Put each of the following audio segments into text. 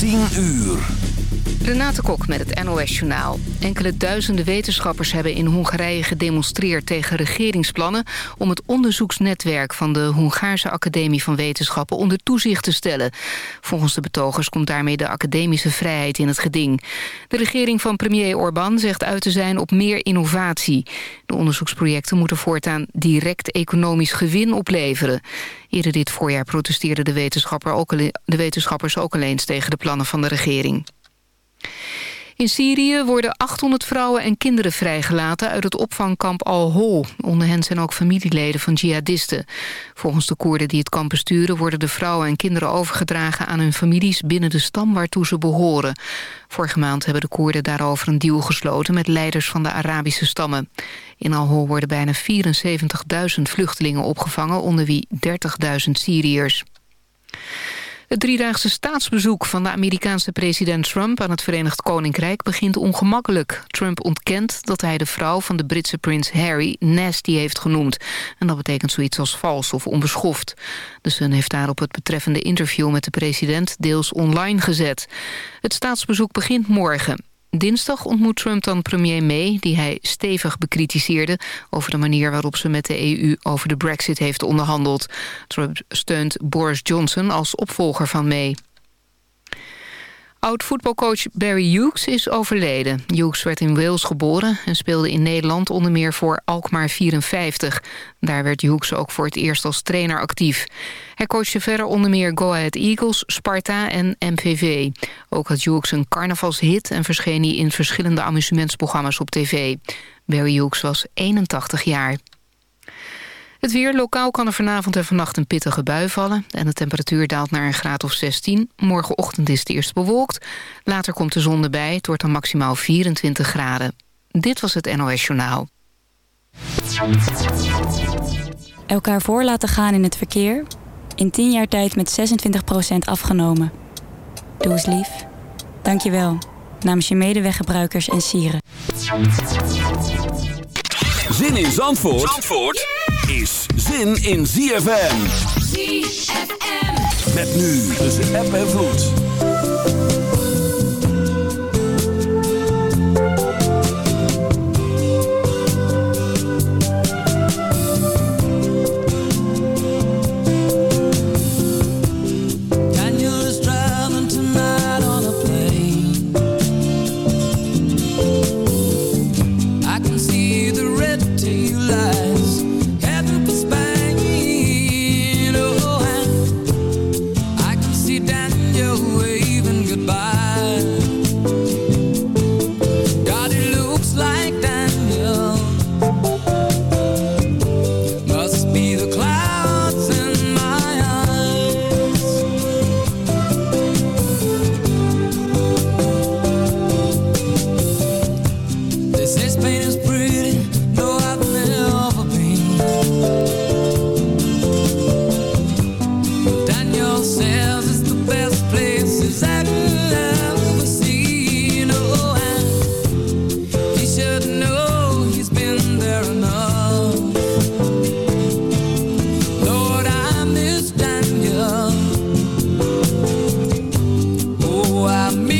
10 uur. Renate Kok met het NOS Journaal. Enkele duizenden wetenschappers hebben in Hongarije gedemonstreerd tegen regeringsplannen om het onderzoeksnetwerk van de Hongaarse Academie van Wetenschappen onder toezicht te stellen. Volgens de betogers komt daarmee de academische vrijheid in het geding. De regering van premier Orbán zegt uit te zijn op meer innovatie. De onderzoeksprojecten moeten voortaan direct economisch gewin opleveren. Eerder dit voorjaar protesteerden de, wetenschapper ook, de wetenschappers ook al eens tegen de plannen van de regering. In Syrië worden 800 vrouwen en kinderen vrijgelaten uit het opvangkamp Al-Hol. Onder hen zijn ook familieleden van jihadisten. Volgens de Koerden die het kamp besturen worden de vrouwen en kinderen overgedragen aan hun families binnen de stam waartoe ze behoren. Vorige maand hebben de Koerden daarover een deal gesloten met leiders van de Arabische stammen. In Al-Hol worden bijna 74.000 vluchtelingen opgevangen, onder wie 30.000 Syriërs. Het driedaagse staatsbezoek van de Amerikaanse president Trump aan het Verenigd Koninkrijk begint ongemakkelijk. Trump ontkent dat hij de vrouw van de Britse prins Harry nasty heeft genoemd. En dat betekent zoiets als vals of onbeschoft. De Sun heeft daarop het betreffende interview met de president deels online gezet. Het staatsbezoek begint morgen. Dinsdag ontmoet Trump dan premier May, die hij stevig bekritiseerde... over de manier waarop ze met de EU over de brexit heeft onderhandeld. Trump steunt Boris Johnson als opvolger van May. Oud-voetbalcoach Barry Hughes is overleden. Hughes werd in Wales geboren en speelde in Nederland onder meer voor Alkmaar 54. Daar werd Hughes ook voor het eerst als trainer actief. Hij coachte verder onder meer Go Ahead Eagles, Sparta en MVV. Ook had Hughes een carnavalshit en verscheen hij in verschillende amusementsprogramma's op tv. Barry Hughes was 81 jaar. Het weer lokaal kan er vanavond en vannacht een pittige bui vallen... en de temperatuur daalt naar een graad of 16. Morgenochtend is het eerst bewolkt. Later komt de zon erbij. Het wordt dan maximaal 24 graden. Dit was het NOS Journaal. Elkaar voor laten gaan in het verkeer... in 10 jaar tijd met 26% afgenomen. Doe eens lief. Dank je wel. Namens je medeweggebruikers en sieren. Zin in Zandvoort? Zandvoort? Is zin in ZFM. ZFM. Met nu tussen app en vloed. a mí.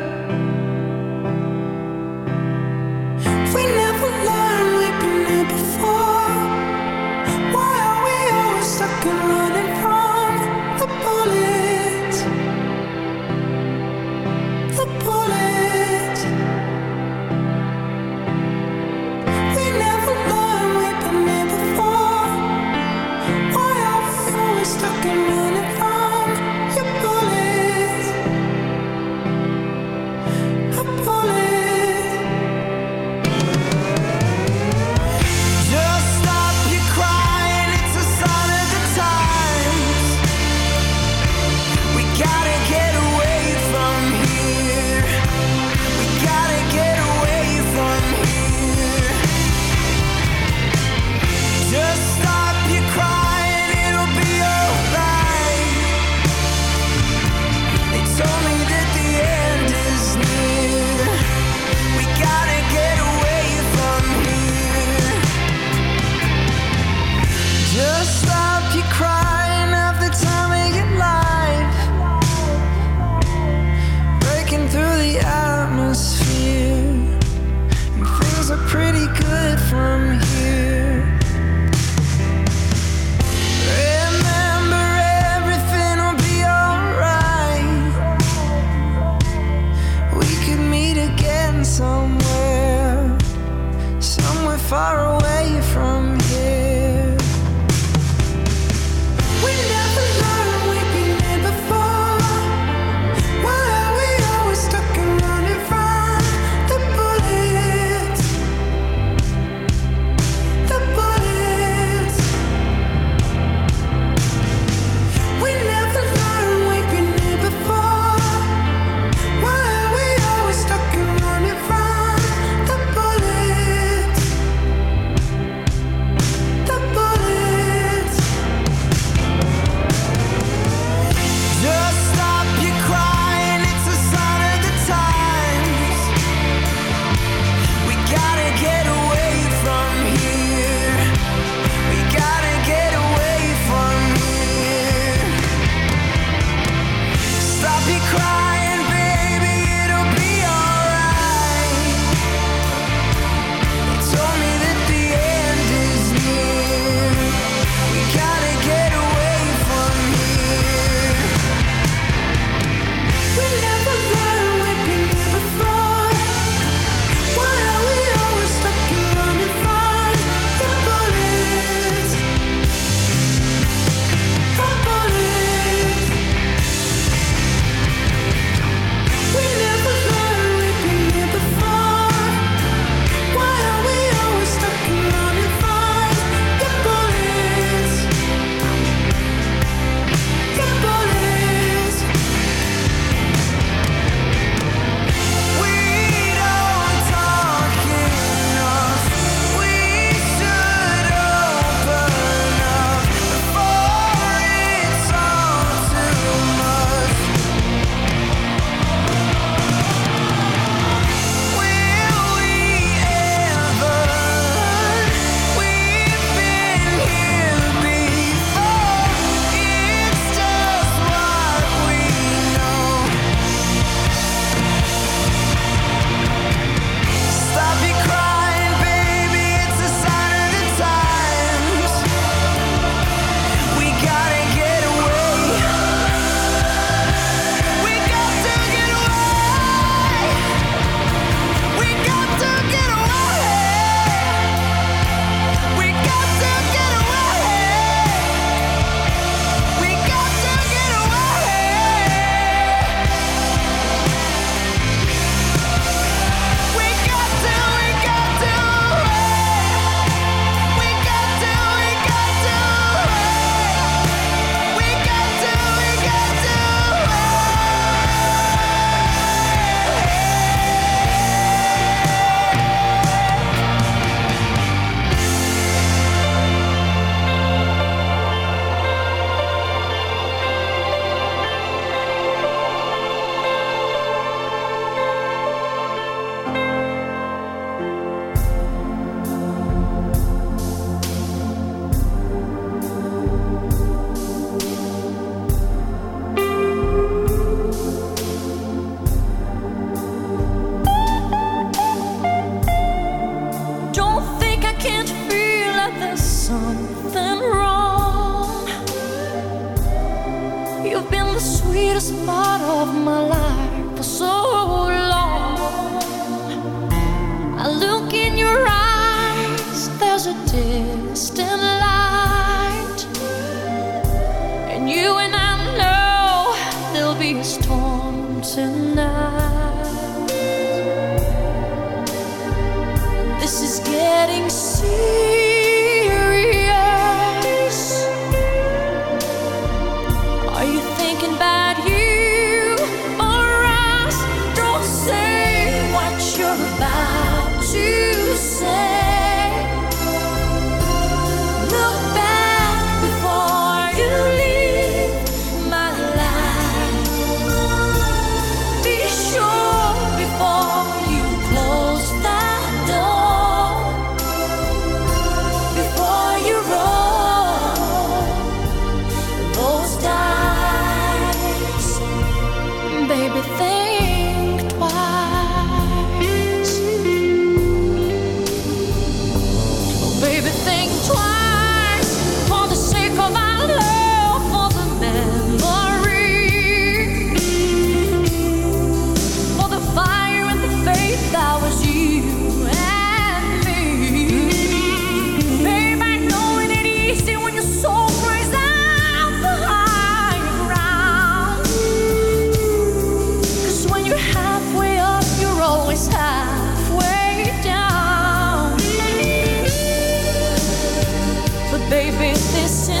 this in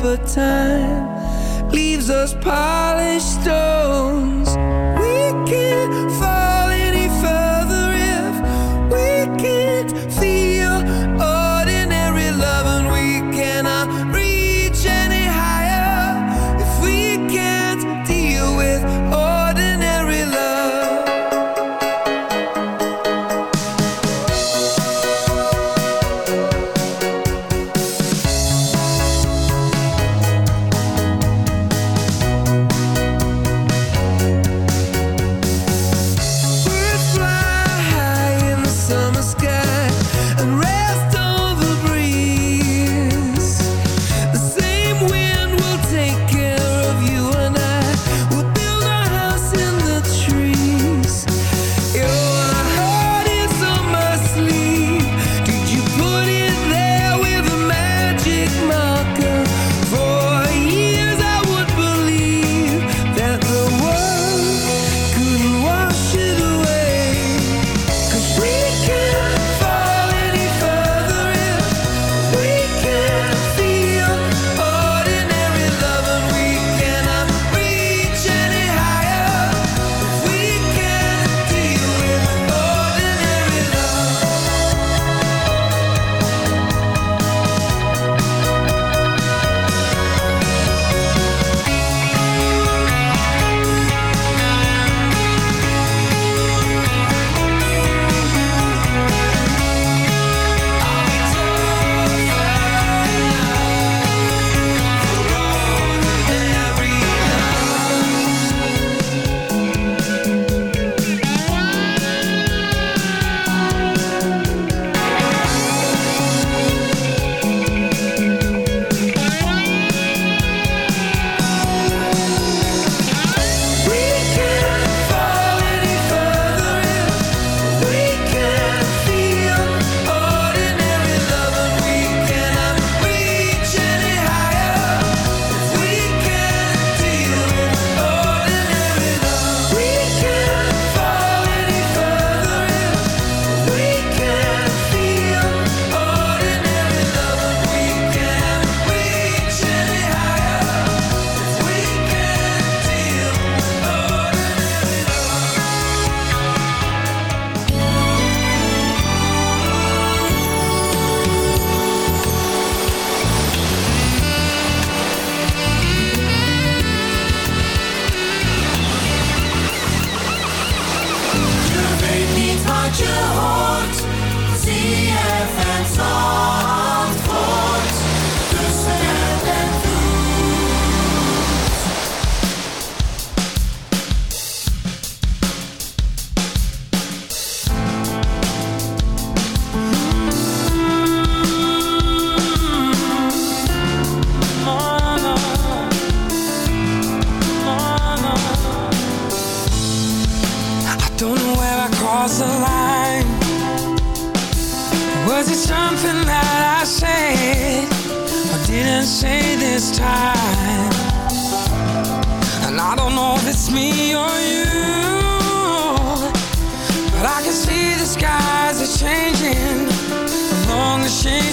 but time leaves us polished stones.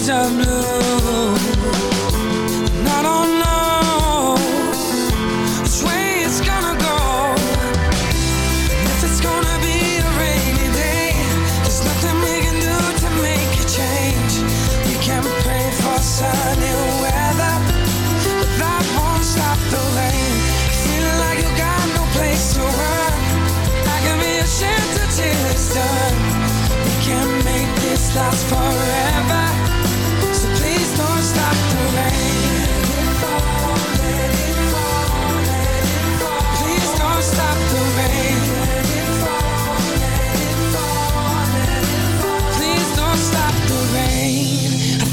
I'm blue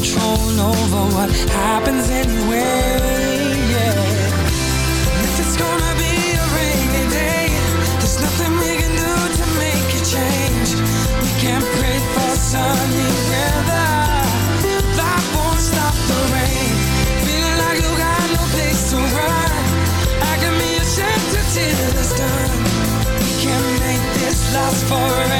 control over what happens anyway. Yeah. If it's gonna be a rainy day, there's nothing we can do to make it change. We can't pray for sunny weather. That won't stop the rain. Feeling like you got no place to run. I a it's done. We can make this last forever.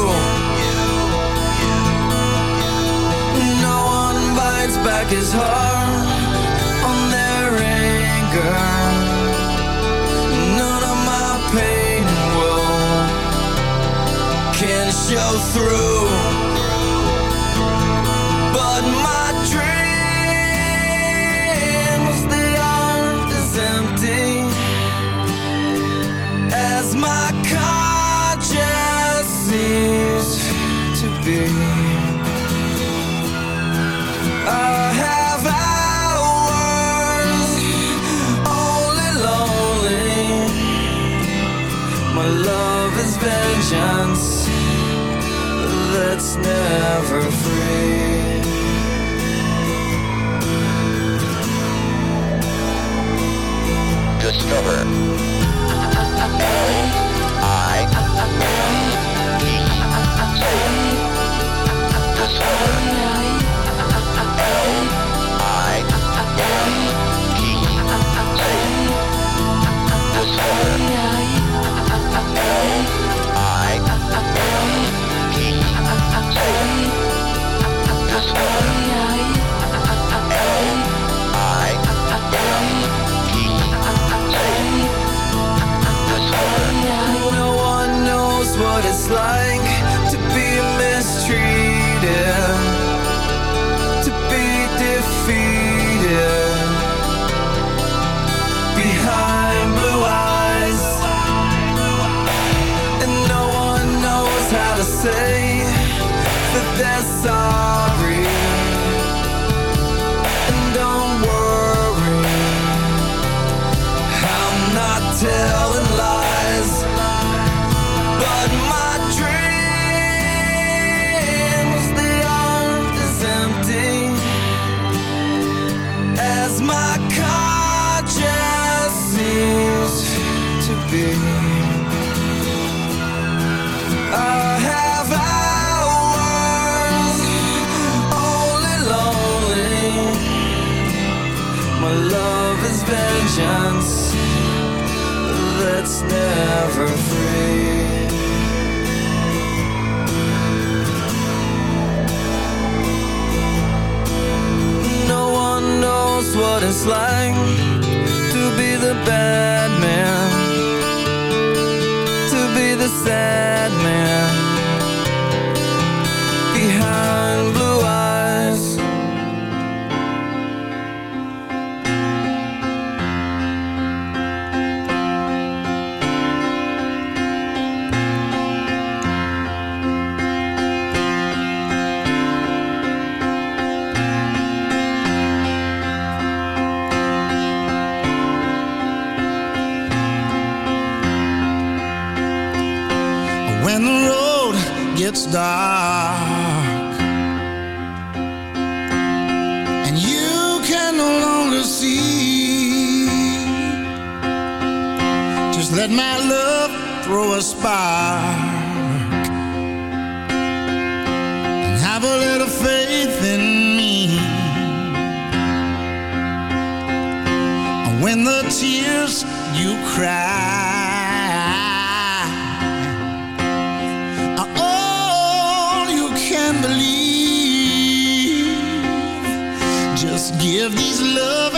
his heart on their anger. None of my pain will can show through. conscience that's never free. Discover. like like let my love throw a spark. And have a little faith in me. When the tears you cry Are all you can believe Just give these love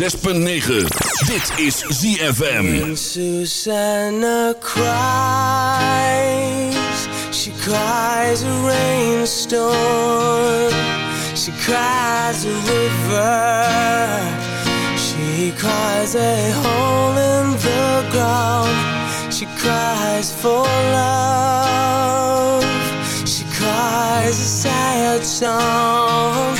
106.9. Dit is ZFM. When Susanna cries, she cries a rainstorm. She cries a river. She cries a hole in the ground. She cries for love. She cries a sad song.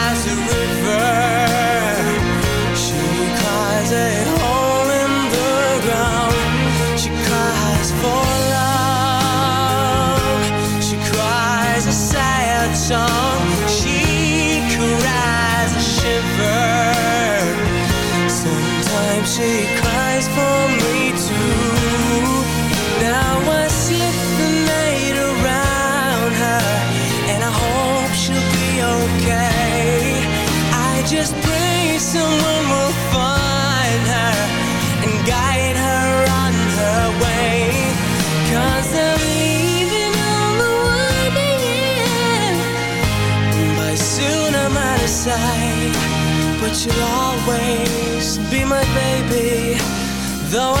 though